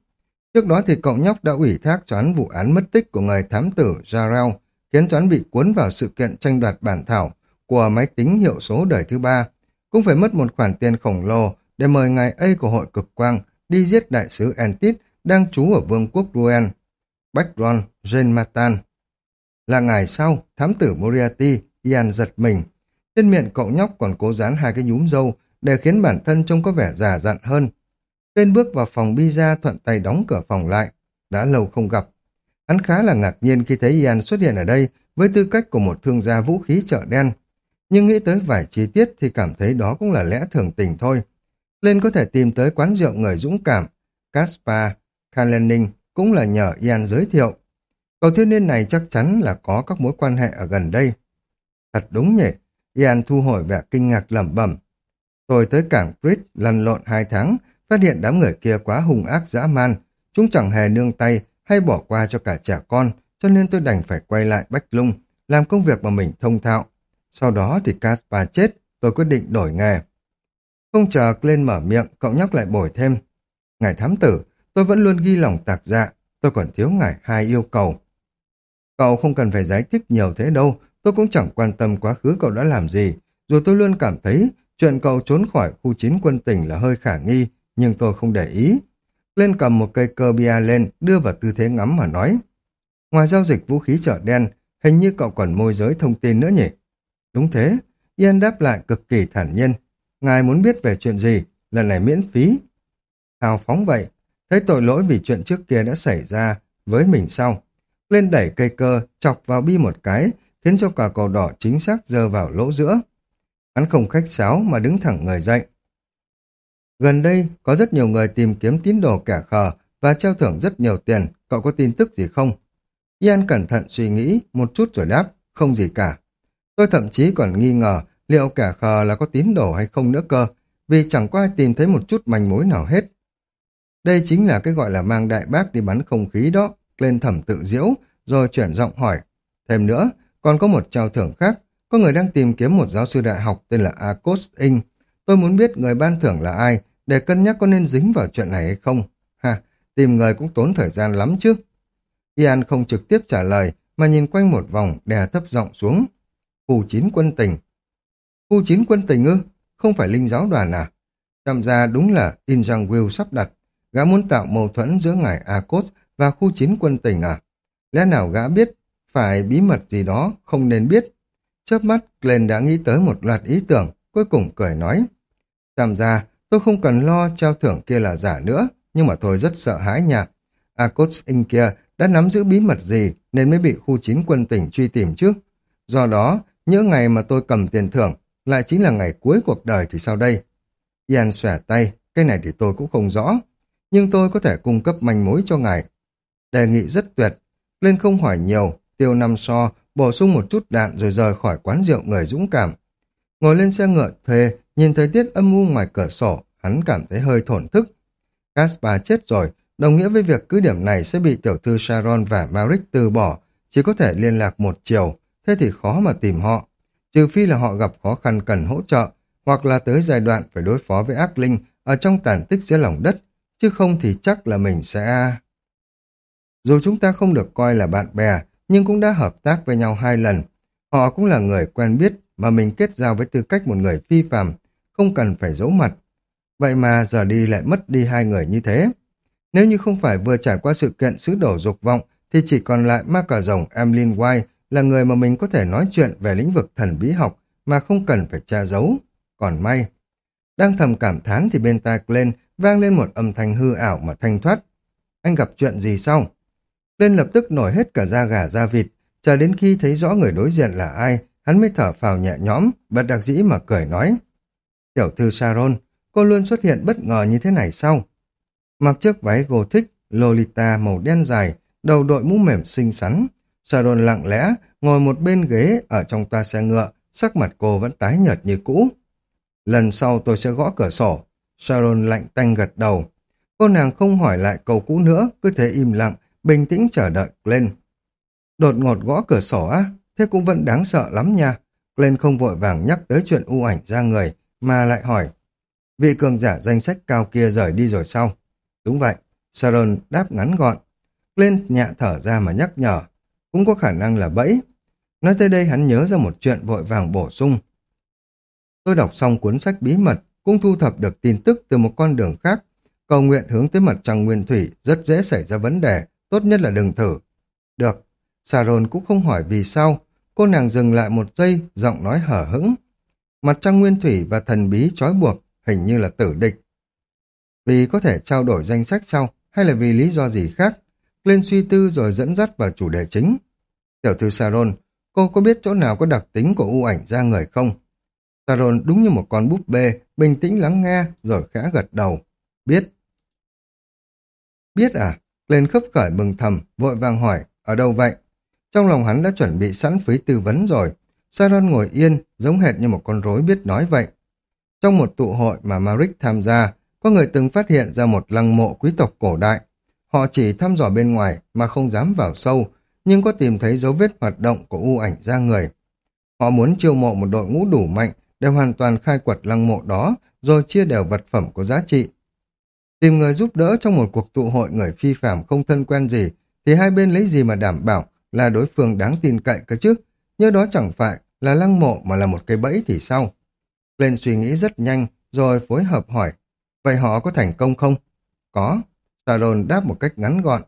Trước đó thì cậu nhóc đã ủy thác cho án vụ án mất tích của người thám tử Jarrell, khiến cho bị cuốn vào sự kiện tranh đoạt bản thảo của máy tính hiệu số đời thứ ba. Cũng phải mất một khoản tiền khổng lồ để mời ngài A của hội cực quang đi giết đại sứ Entit đang trú ở vương quốc Ruen, Backron, Jane Matan. Là ngày sau, thám tử Moriarty, Ian giật mình. Trên miệng cậu nhóc còn cố dán hai cái nhúm dâu để khiến bản thân trông có vẻ già dặn hơn. Tên bước vào phòng Biza thuận tay đóng cửa phòng lại. Đã lâu không gặp. Hắn khá là ngạc nhiên khi thấy Ian xuất hiện ở đây với tư cách của một thương gia vũ khí chợ đen. Nhưng nghĩ tới vài chi tiết thì cảm thấy đó cũng là lẽ thường tình thôi. Lên có thể tìm tới quán rượu người dũng cảm. Kaspar Kalenin cũng là nhờ Ian giới thiệu. Cậu thiếu niên này chắc chắn là có các mối quan hệ ở gần đây. Thật đúng nhỉ, Ian thu hồi vẻ kinh ngạc lẩm bẩm. Tôi tới cảng Brit lăn lộn hai tháng, phát hiện đám người kia quá hung ác dã man. Chúng chẳng hề nương tay hay bỏ qua cho cả trẻ con, cho nên tôi đành phải quay lại Bách Lung, làm công việc mà mình thông thạo. Sau đó thì Caspar chết, tôi quyết định đổi nghề. Không chờ lên mở miệng, cậu nhóc lại bồi thêm. Ngài thám tử, tôi vẫn luôn ghi lòng tạc dạ, tôi còn thiếu ngài hai yêu cầu. Cậu không cần phải giải thích nhiều thế đâu, tôi cũng chẳng quan tâm quá khứ cậu đã làm gì. Dù tôi luôn cảm thấy chuyện cậu trốn khỏi khu chín quân tỉnh là hơi khả nghi, nhưng tôi không để ý. Lên cầm một cây cơ bia lên, đưa vào tư thế ngắm mà nói. Ngoài giao dịch vũ khí chợ đen, hình như cậu còn môi giới thông tin nữa nhỉ? Đúng thế, Yên đáp lại cực kỳ thản nhiên. Ngài muốn biết về chuyện gì, lần này miễn phí. Hào phóng vậy, thấy tội lỗi vì chuyện trước kia đã xảy ra với mình sau. Lên đẩy cây cơ, chọc vào bi một cái, khiến cho cả cầu đỏ chính xác rơi vào lỗ giữa. Hắn không khách sáo mà đứng thẳng người dậy. Gần đây, có rất nhiều người tìm kiếm tín đồ kẻ khờ và treo thưởng rất nhiều tiền, cậu có tin tức gì không? Ian cẩn thận suy nghĩ một chút rồi đáp, không gì cả. Tôi thậm chí còn nghi ngờ liệu kẻ khờ là có tín đồ hay không nữa cơ, vì chẳng có ai tìm thấy một chút manh mối nào hết. Đây chính là cái gọi là mang đại bác đi bắn không khí đó, lên thẩm tự diễu, rồi chuyển giọng hỏi. Thêm nữa, còn có một trao thưởng khác, có người đang tìm kiếm một giáo sư đại học tên là Akos Ing. Tôi muốn biết người ban thưởng là ai, để cân nhắc có nên dính vào chuyện này hay không. Ha, tìm người cũng tốn thời gian lắm chứ. Ian không trực tiếp trả lời, mà nhìn quanh một vòng, đè thấp giọng xuống. phù chín quân tình. Khu chín quân tình ư? Không phải linh giáo đoàn à? Chăm ra đúng là In Jang Will sắp đặt. Gã muốn tạo mâu thuẫn giữa ngài Akos và khu chín quân tình à? Lẽ nào gã biết phải bí mật gì đó không nên biết? Chớp mắt, Glenn đã nghĩ tới một loạt ý tưởng, cuối cùng cười nói. Chăm ra, tôi không cần lo trao thưởng kia là giả nữa, nhưng mà tôi rất sợ hãi nha. Akos In kia đã nắm giữ bí mật gì nên mới bị khu chín quân tỉnh truy tìm chứ. Do đó, những ngày mà tôi cầm tiền thưởng lại chính là ngày cuối cuộc đời thì sao đây? Ian xòe tay, cái này thì tôi cũng không rõ, nhưng tôi có thể cung cấp manh mối cho ngài. Đề nghị rất tuyệt, lên không hỏi nhiều, tiêu năm so, bổ sung một chút đạn rồi rời khỏi quán rượu người dũng cảm. Ngồi lên xe ngựa thuê, nhìn thời tiết âm u ngoài cửa sổ, hắn cảm thấy hơi thổn thức. Caspar chết rồi, đồng nghĩa với việc cứ điểm này sẽ bị tiểu thư Sharon và Maric từ bỏ, chỉ có thể liên lạc một chiều, thế thì khó mà tìm họ. Trừ phi là họ gặp khó khăn cần hỗ trợ, hoặc là tới giai đoạn phải đối phó với ác linh ở trong tàn tích dưới lòng đất, chứ không thì chắc là mình sẽ... Dù chúng ta không được coi là bạn bè, nhưng cũng đã hợp tác với nhau hai lần. Họ cũng là người quen biết mà mình kết giao với tư cách một người phi phàm, không cần phải giấu mặt. Vậy mà giờ đi lại mất đi hai người như thế. Nếu như không phải vừa trải qua sự kiện sứ đổ dục vọng, thì chỉ còn lại ma cà rồng Emlyn White là người mà mình có thể nói chuyện về lĩnh vực thần bí học mà không cần phải tra giấu. Còn may. Đang thầm cảm thán thì bên tai Glenn vang lên một âm thanh hư ảo mà thanh thoát. Anh gặp chuyện gì sau? Glenn lập tức nổi hết cả da gà da vịt, chờ đến khi thấy rõ người đối diện là ai, hắn mới thở phào nhẹ nhõm, bật đặc dĩ mà cười nói. Tiểu thư Sharon, cô luôn xuất hiện bất ngờ như thế này sao? Mặc chiếc váy Gothic, thích, Lolita màu đen dài, đầu đội mũ mềm xinh xắn. Sharon lặng lẽ, ngồi một bên ghế ở trong toa xe ngựa, sắc mặt cô vẫn tái nhợt như cũ. Lần sau tôi sẽ gõ cửa sổ. Sharon lạnh tanh gật đầu. Cô nàng không hỏi lại câu cũ nữa, cứ thế im lặng, bình tĩnh chờ đợi lên. Đột ngột gõ cửa sổ á, thế cũng vẫn đáng sợ lắm nha. Glenn không vội vàng nhắc tới chuyện u ảnh ra người, mà lại hỏi. Vị cường giả danh sách cao kia rời đi rồi sao? Đúng vậy, Sharon đáp ngắn gọn. Glenn nhạ thở ra mà nhắc nhở. Cũng có khả năng là bẫy. Nói tới đây hắn nhớ ra một chuyện vội vàng bổ sung. Tôi đọc xong cuốn sách bí mật, cũng thu thập được tin tức từ một con đường khác. Cầu nguyện hướng tới mặt trăng nguyên thủy rất dễ xảy ra vấn đề, tốt nhất là đừng thử. Được, Saron cũng không hỏi vì sao, cô nàng dừng lại một giây, giọng nói hở hững. Mặt trăng nguyên thủy và thần bí trói buộc, hình như là tử địch. Vì có thể trao đổi danh sách sau, hay là vì lý do gì khác? Lên suy tư rồi dẫn dắt vào chủ đề chính. Tiểu thư saron, cô có biết chỗ nào có đặc tính của u ảnh ra người không? saron đúng như một con búp bê, bình tĩnh lắng nghe, rồi khẽ gật đầu. Biết. Biết à? Lên khấp khởi mừng thầm, vội vàng hỏi, ở đâu vậy? Trong lòng hắn đã chuẩn bị sẵn phí tư vấn rồi. saron ngồi yên, giống hệt như một con rối biết nói vậy. Trong một tụ hội mà Maric tham gia, có người từng phát hiện ra một lăng mộ quý tộc cổ đại. Họ chỉ thăm dò bên ngoài mà không dám vào sâu, nhưng có tìm thấy dấu vết hoạt động của u ảnh ra người. Họ muốn chiêu mộ một đội ngũ đủ mạnh để hoàn toàn khai quật lăng mộ đó, rồi chia đều vật phẩm có giá trị. Tìm người giúp đỡ trong một cuộc tụ hội người phi phạm không thân quen gì, thì hai bên lấy gì mà đảm bảo là đối phương đáng tin cậy cơ chứ? Nhớ đó chẳng phải là lăng mộ mà là một cái bẫy thì sao? Lên suy nghĩ rất nhanh, rồi phối hợp hỏi, vậy họ có thành công không? Có. Sharon đáp một cách ngắn gọn.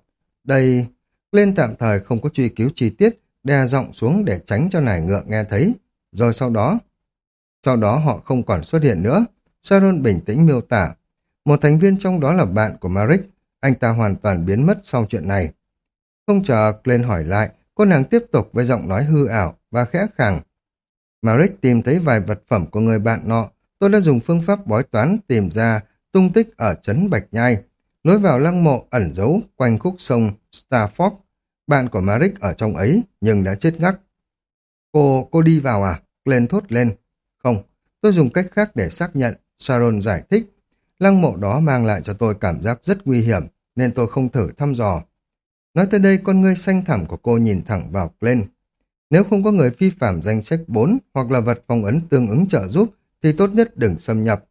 Đây... Lên tạm thời không có truy cứu chi tiết, đe giọng xuống để tránh cho nải ngựa nghe thấy. Rồi sau đó... Sau đó họ không còn xuất hiện nữa. Sharon bình tĩnh miêu tả. Một thành viên trong đó là bạn của Maric. Anh ta hoàn toàn biến mất sau chuyện này. Không chờ lên hỏi lại, cô nàng tiếp tục với giọng nói hư ảo và khẽ khàng. Maric tìm thấy vài vật phẩm của người bạn nọ. Tôi đã dùng phương pháp bói toán tìm ra tung tích ở trấn Bạch Nhai. Lối vào lăng mộ ẩn giấu quanh khúc sông Starford. Bạn của Maric ở trong ấy nhưng đã chết ngắc. Cô, cô đi vào à? Glenn thốt lên. Không, tôi dùng cách khác để xác nhận. Sharon giải thích. Lăng mộ đó mang lại cho tôi cảm giác rất nguy hiểm, nên tôi không thử thăm dò. Nói tới đây, con ngươi xanh thẳm của cô nhìn thẳng vào Glenn. Nếu không có người phi phạm danh sách 4 hoặc là vật phong ấn tương ứng trợ giúp thì tốt nhất đừng xâm nhập.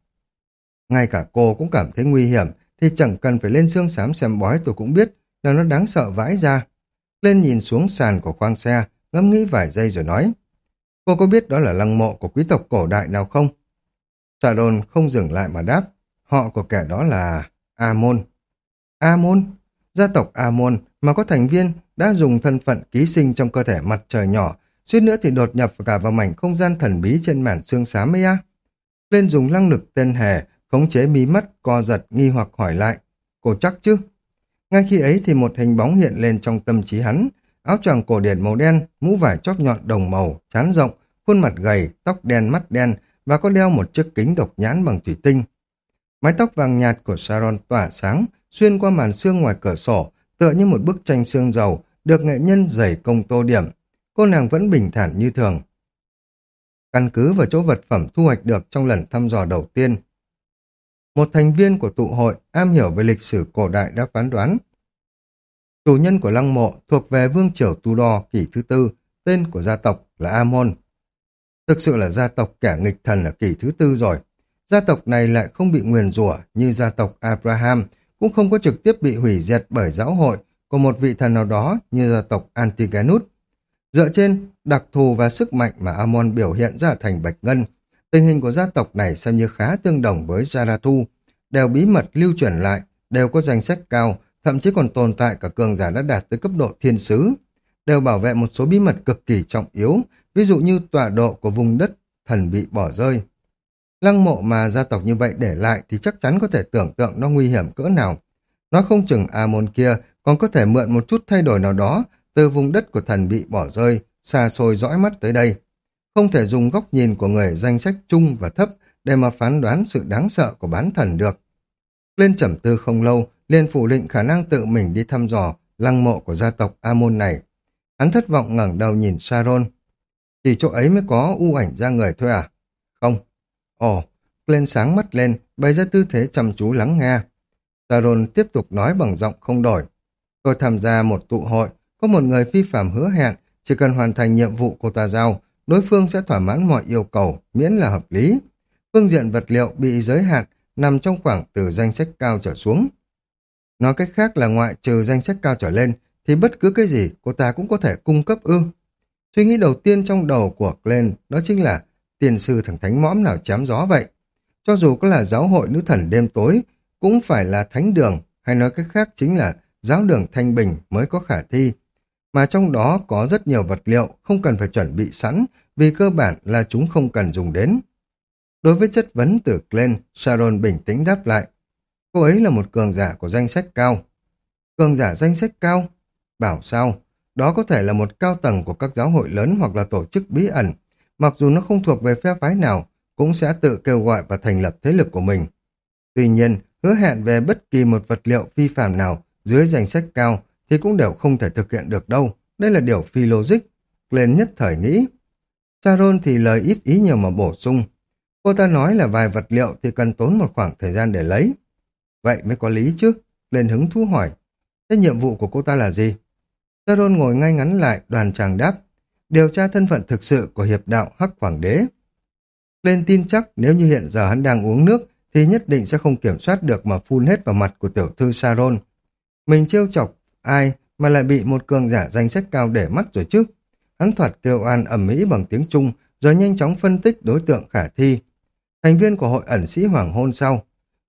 Ngay cả cô cũng cảm thấy nguy hiểm thì chẳng cần phải lên xương xám xem bói tôi cũng biết là nó đáng sợ vãi ra. Lên nhìn xuống sàn của khoang xe, ngẫm nghĩ vài giây rồi nói. Cô có biết đó là lăng mộ của quý tộc cổ đại nào không? Sharon không dừng lại mà đáp. Họ của kẻ đó là Amon. Amon? Gia tộc Amon mà có thành viên đã dùng thân phận ký sinh trong cơ thể mặt trời nhỏ, suýt nữa thì đột nhập cả vào mảnh không gian thần bí trên màn xương xám ấy á. Lên dùng năng lực tên hề, khống chế mí mắt, co giật, nghi hoặc hỏi lại. Cô chắc chứ? Ngay khi ấy thì một hình bóng hiện lên trong tâm trí hắn, áo choàng cổ điển màu đen, mũ vải chóp nhọn đồng màu, chán rộng, khuôn mặt gầy, tóc đen mắt đen và có đeo một chiếc kính độc nhãn bằng thủy tinh. Mái tóc vàng nhạt của Sharon tỏa sáng, xuyên qua màn xương ngoài cửa sổ, tựa như một bức tranh xương dầu, được nghệ nhân dày công tô điểm. Cô nàng vẫn bình thản như thường. Căn cứ vào chỗ vật phẩm thu hoạch được trong lần thăm dò đầu tiên. Một thành viên của tụ hội am hiểu về lịch sử cổ đại đã phán đoán. Chủ nhân của lăng mộ thuộc về vương triều Tudor kỷ thứ tư, tên của gia tộc là Amon. Thực sự là gia tộc kẻ nghịch thần ở kỷ thứ tư rồi. Gia tộc này lại không bị nguyền rủa như gia tộc Abraham, cũng không có trực tiếp bị hủy diệt bởi giáo hội của một vị thần nào đó như gia tộc Antigonus. Dựa trên đặc thù và sức mạnh mà Amon biểu hiện ra thành Bạch Ngân, tình hình của gia tộc này xem như khá tương đồng với Jaratu, đều bí mật lưu truyền lại, đều có danh sách cao, thậm chí còn tồn tại cả cường giả đã đạt tới cấp độ thiên sứ, đều bảo vệ một số bí mật cực kỳ trọng yếu, ví dụ như tọa độ của vùng đất thần bị bỏ rơi. Lăng mộ mà gia tộc như vậy để lại thì chắc chắn có thể tưởng tượng nó nguy hiểm cỡ nào. Nó không chừng Amon kia còn có thể mượn một chút thay đổi nào đó từ vùng đất của thần bị bỏ rơi, xa xôi dõi mắt tới đây. Không thể dùng góc nhìn của người danh sách chung và thấp để mà phán đoán sự đáng sợ của bán thần được. Lên trầm tư không lâu, liền phủ định khả năng tự mình đi thăm dò lăng mộ của gia tộc Amon này. Hắn thất vọng ngẩng đầu nhìn Sharon. Chỉ chỗ ấy mới có u ảnh ra người thôi à? Không. Ồ, lên sáng mắt lên, bày ra tư thế chăm chú lắng nghe. Sharon tiếp tục nói bằng giọng không đổi. Tôi tham gia một tụ hội, có một người phi phạm hứa hẹn, chỉ cần hoàn thành nhiệm vụ cô ta giao, đối phương sẽ thỏa mãn mọi yêu cầu, miễn là hợp lý. Phương diện vật liệu bị giới hạn, nằm trong khoảng từ danh sách cao trở xuống. Nói cách khác là ngoại trừ danh sách cao trở lên, thì bất cứ cái gì cô ta cũng có thể cung cấp ư. Suy nghĩ đầu tiên trong đầu của Glenn đó chính là tiền sư thằng thánh mõm nào chám gió vậy. Cho dù có là giáo hội nữ thần đêm tối, cũng phải là thánh đường, hay nói cách khác chính là giáo đường thanh bình mới có khả thi. Mà trong đó có rất nhiều vật liệu không cần phải chuẩn bị sẵn, vì cơ bản là chúng không cần dùng đến. Đối với chất vấn từ Glenn, Sharon bình tĩnh đáp lại. Cô ấy là một cường giả của danh sách cao. Cường giả danh sách cao? Bảo sao? Đó có thể là một cao tầng của các giáo hội lớn hoặc là tổ chức bí ẩn. Mặc dù nó không thuộc về phe phái nào, cũng sẽ tự kêu gọi và thành lập thế lực của mình. Tuy nhiên, hứa hẹn về bất kỳ một vật liệu phi phạm nào dưới danh sách cao thì cũng đều không thể thực hiện được đâu. Đây là điều phi logic. Glenn nhất thời nghĩ. Sharon thì lời ít ý nhiều mà bổ sung. Cô ta nói là vài vật liệu thì cần tốn một khoảng thời gian để lấy. Vậy mới có lý chứ. Glenn hứng thú hỏi. Thế nhiệm vụ của cô ta là gì? Sharon ngồi ngay ngắn lại, đoàn chàng đáp. Điều tra thân phận thực sự của hiệp đạo Hắc Hoàng đế. Glenn tin chắc nếu như hiện giờ hắn đang uống nước thì nhất định sẽ không kiểm soát được mà phun hết vào mặt của tiểu thư Sharon. Mình trêu chọc ai mà lại bị một cường giả danh sách cao để mắt rồi chứ. Hắn thoạt kêu oan ẩm mỹ bằng tiếng Trung rồi nhanh chóng phân tích đối tượng khả thi. Thành viên của hội ẩn sĩ Hoàng hôn sau.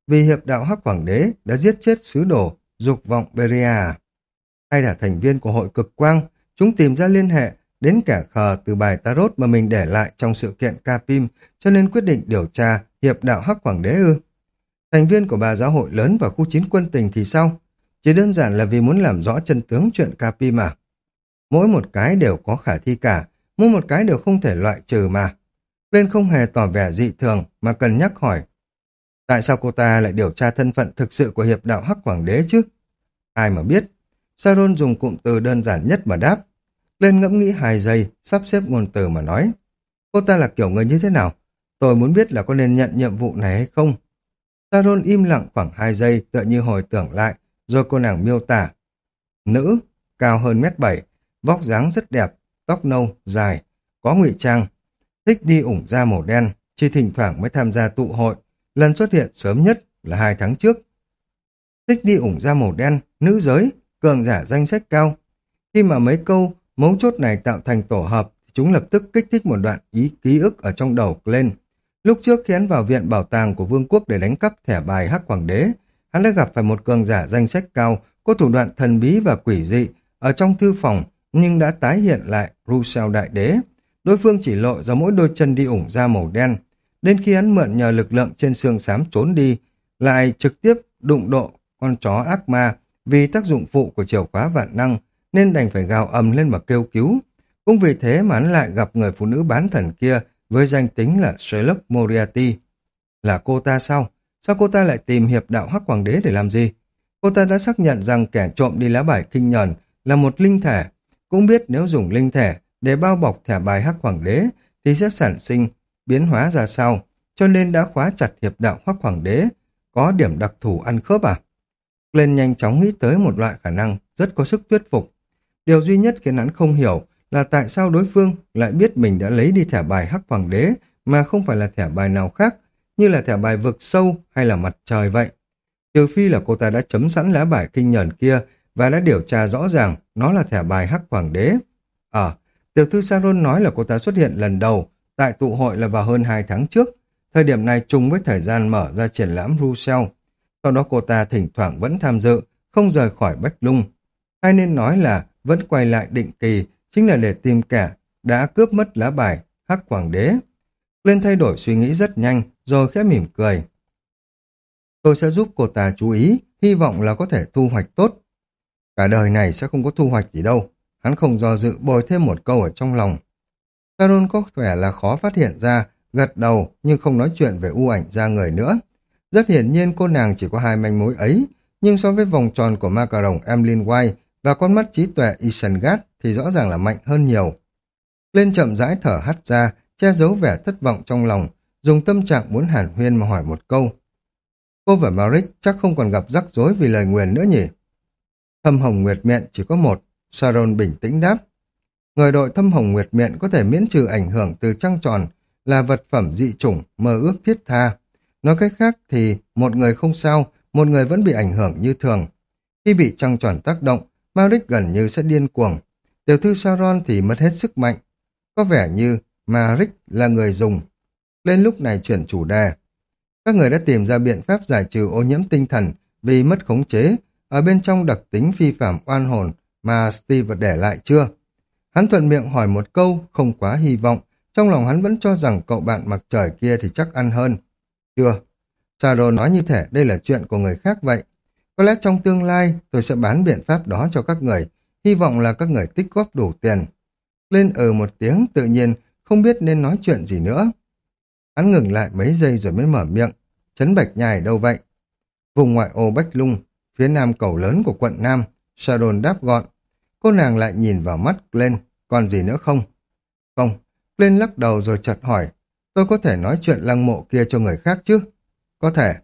Vì hiệp đạo Hắc Hoàng đế đã giết chết sứ đồ dục vọng Beria. Hay là thành viên của hội cực quang, chúng tìm ra liên hệ đến kẻ khờ từ bài tarot mà mình để lại trong sự kiện Capim cho nên quyết định điều tra hiệp đạo Hắc Hoàng đế ư. Thành viên của bà giáo hội lớn và khu chiến quân tình thì sao? Chỉ đơn giản là vì muốn làm rõ chân tướng chuyện Capi mà. Mỗi một cái đều có khả thi cả, mỗi một cái đều không thể loại trừ mà. Lên không hề tỏ vẻ dị thường mà cần nhắc hỏi. Tại sao cô ta lại điều tra thân phận thực sự của hiệp đạo Hắc Hoàng đế chứ? Ai mà biết. Saron dùng cụm từ đơn giản nhất mà đáp. Lên ngẫm nghĩ hai giây, sắp xếp ngôn từ mà nói. Cô ta là kiểu người như thế nào? Tôi muốn biết là có nên nhận nhiệm vụ này hay không? Saron im lặng khoảng hai giây tựa như hồi tưởng lại, rồi cô nàng miêu tả. Nữ, cao hơn mét bảy, vóc dáng rất đẹp, tóc nâu, dài, có ngụy trang, thích đi ủng da màu đen, chỉ thỉnh thoảng mới tham gia tụ hội, lần xuất hiện sớm nhất là hai tháng trước. Thích đi ủng da màu đen, nữ giới, cường giả danh sách cao. Khi mà mấy câu mấu chốt này tạo thành tổ hợp, chúng lập tức kích thích một đoạn ý ký ức ở trong đầu lên. Lúc trước khi hắn vào viện bảo tàng của vương quốc để đánh cắp thẻ bài hắc hoàng đế, hắn đã gặp phải một cường giả danh sách cao, có thủ đoạn thần bí và quỷ dị ở trong thư phòng, nhưng đã tái hiện lại Rousseau đại đế. Đối phương chỉ lộ ra mỗi đôi chân đi ủng da màu đen. Đến khi hắn mượn nhờ lực lượng trên xương xám trốn đi, lại trực tiếp đụng độ con chó ác ma vì tác dụng phụ của chìa khóa vạn năng, nên đành phải gào ầm lên mà kêu cứu. Cũng vì thế mà hắn lại gặp người phụ nữ bán thần kia với danh tính là Sherlock Moriarty. Là cô ta sao? Sao cô ta lại tìm hiệp đạo hắc hoàng đế để làm gì? Cô ta đã xác nhận rằng kẻ trộm đi lá bài kinh nhờn là một linh thể. Cũng biết nếu dùng linh thể để bao bọc thẻ bài hắc hoàng đế thì sẽ sản sinh biến hóa ra sao, cho nên đã khóa chặt hiệp đạo hắc hoàng đế. Có điểm đặc thù ăn khớp à? Lên nhanh chóng nghĩ tới một loại khả năng rất có sức thuyết phục. Điều duy nhất khiến hắn không hiểu là tại sao đối phương lại biết mình đã lấy đi thẻ bài hắc hoàng đế mà không phải là thẻ bài nào khác, như là thẻ bài vực sâu hay là mặt trời vậy. Trừ phi là cô ta đã chấm sẵn lá bài kinh nhờn kia và đã điều tra rõ ràng nó là thẻ bài hắc hoàng đế. Ờ, à, tiểu thư Saron nói là cô ta xuất hiện lần đầu tại tụ hội là vào hơn 2 tháng trước. Thời điểm này trùng với thời gian mở ra triển lãm Rousseau. Sau đó cô ta thỉnh thoảng vẫn tham dự, không rời khỏi Bách Lung. Hay nên nói là vẫn quay lại định kỳ, chính là để tìm kẻ đã cướp mất lá bài hắc hoàng đế. Lên thay đổi suy nghĩ rất nhanh, rồi khẽ mỉm cười. Tôi sẽ giúp cô ta chú ý, hy vọng là có thể thu hoạch tốt. Cả đời này sẽ không có thu hoạch gì đâu. Hắn không do dự bồi thêm một câu ở trong lòng. Taron có vẻ là khó phát hiện ra, gật đầu nhưng không nói chuyện về u ảnh ra người nữa. Rất hiển nhiên cô nàng chỉ có hai manh mối ấy, nhưng so với vòng tròn của ma cà rồng Emlyn White và con mắt trí tuệ Isengard thì rõ ràng là mạnh hơn nhiều. Lên chậm rãi thở hắt ra, che giấu vẻ thất vọng trong lòng, dùng tâm trạng muốn hàn huyên mà hỏi một câu. Cô và Maric chắc không còn gặp rắc rối vì lời nguyền nữa nhỉ? Thâm hồng nguyệt miệng chỉ có một, Sharon bình tĩnh đáp. Người đội thâm hồng nguyệt miệng có thể miễn trừ ảnh hưởng từ trăng tròn là vật phẩm dị chủng, mơ ước thiết tha. Nói cách khác thì một người không sao, một người vẫn bị ảnh hưởng như thường. Khi bị trăng tròn tác động, Maric gần như sẽ điên cuồng. Tiểu thư Sharon thì mất hết sức mạnh. Có vẻ như Maric là người dùng. Lên lúc này chuyển chủ đề. Các người đã tìm ra biện pháp giải trừ ô nhiễm tinh thần vì mất khống chế ở bên trong đặc tính phi phạm oan hồn mà Steve để lại chưa? Hắn thuận miệng hỏi một câu, không quá hy vọng, trong lòng hắn vẫn cho rằng cậu bạn mặc trời kia thì chắc ăn hơn. Chưa. Saro nói như thể đây là chuyện của người khác vậy. Có lẽ trong tương lai tôi sẽ bán biện pháp đó cho các người, hy vọng là các người tích góp đủ tiền. Lên ừ một tiếng tự nhiên, không biết nên nói chuyện gì nữa. Hắn ngừng lại mấy giây rồi mới mở miệng. Trấn Bạch Nhài đâu vậy? Vùng ngoại ô Bách Lung, phía nam cầu lớn của quận Nam, Sharon đáp gọn. Cô nàng lại nhìn vào mắt lên, còn gì nữa không? Không, lên lắc đầu rồi chợt hỏi, tôi có thể nói chuyện lăng mộ kia cho người khác chứ? Có thể.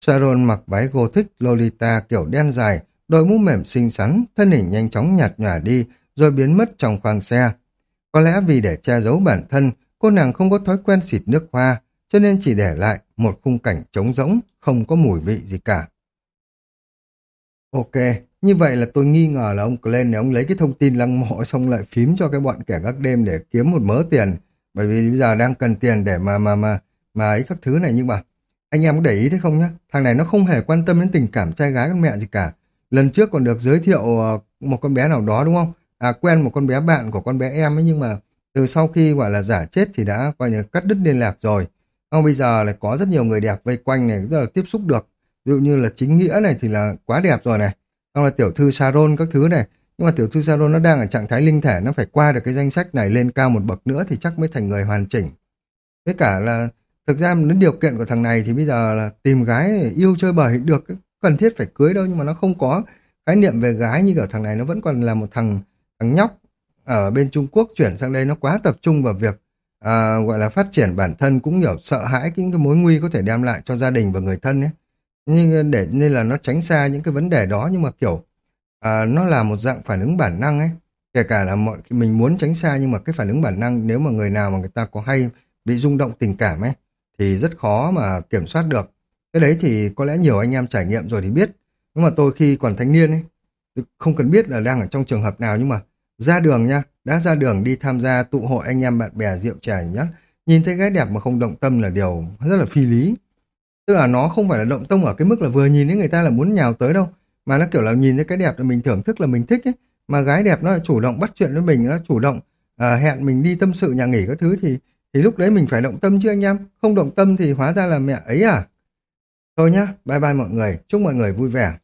Sharon mặc váy gô thích Lolita kiểu đen dài, đội mũ mềm xinh xắn, thân hình nhanh chóng nhạt nhòa đi, rồi biến mất trong khoang xe. Có lẽ vì để che giấu bản thân, cô nàng không có thói quen xịt nước hoa, cho nên chỉ để lại một khung cảnh trống rỗng, không có mùi vị gì cả. Ok, như vậy là tôi nghi ngờ là ông Glenn này ông lấy cái thông tin lăng mộ xong lại phím cho cái bọn kẻ gác đêm để kiếm một mớ tiền. Bởi vì bây giờ đang cần tiền để mà mà mà mà ấy các thứ này nhưng mà anh em có để ý thế không nhá? Thằng này nó không hề quan tâm đến tình cảm trai gái con mẹ gì cả. Lần trước còn được giới thiệu ờ, một con bé nào đó đúng không? À quen một con bé bạn của con bé em ấy nhưng mà từ sau khi gọi là giả chết thì đã coi như cắt đứt liên lạc rồi. Không bây giờ lại có rất nhiều người đẹp vây quanh này rất là tiếp xúc được. Ví dụ như là chính nghĩa này thì là quá đẹp rồi này. Xong là tiểu thư Saron các thứ này. Nhưng mà tiểu thư Saron nó đang ở trạng thái linh thể, nó phải qua được cái danh sách này lên cao một bậc nữa thì chắc mới thành người hoàn chỉnh. Với cả là thực ra đến điều kiện của thằng này thì bây giờ là tìm gái yêu chơi bời được cần thiết phải cưới đâu nhưng mà nó không có khái niệm về gái như kiểu thằng này nó vẫn còn là một thằng thằng nhóc ở bên Trung Quốc chuyển sang đây nó quá tập trung vào việc à, gọi là phát triển bản thân cũng hiểu sợ hãi những cái mối nguy có thể đem lại cho gia đình và người thân ấy nhưng để nên là nó tránh xa những cái vấn đề đó nhưng mà kiểu à, nó là một dạng phản ứng bản năng ấy Kể cả là mọi khi mình muốn tránh xa nhưng mà cái phản ứng bản năng nếu mà người nào mà người ta có hay bị rung động tình cảm ấy thì rất khó mà kiểm soát được. Cái đấy thì có lẽ nhiều anh em trải nghiệm rồi thì biết. Nhưng mà tôi khi còn thanh niên ấy, không cần biết là đang ở trong trường hợp nào nhưng mà ra đường nha, đã ra đường đi tham gia tụ hội anh em bạn bè rượu chè nhất, nhìn thấy gái đẹp mà không động tâm là điều rất là phi lý. Tức là nó không phải là động tâm ở cái mức là vừa nhìn thấy người ta là muốn nhào tới đâu, mà nó kiểu là nhìn thấy cái đẹp là mình thưởng thức là mình thích ấy, mà gái đẹp nó chủ động bắt chuyện với mình, nó chủ động à, hẹn mình đi tâm sự nhà nghỉ các thứ thì thì lúc đấy mình phải động tâm chứ anh em, không động tâm thì hóa ra là mẹ ấy à. Thôi nhá, bye bye mọi người, chúc mọi người vui vẻ.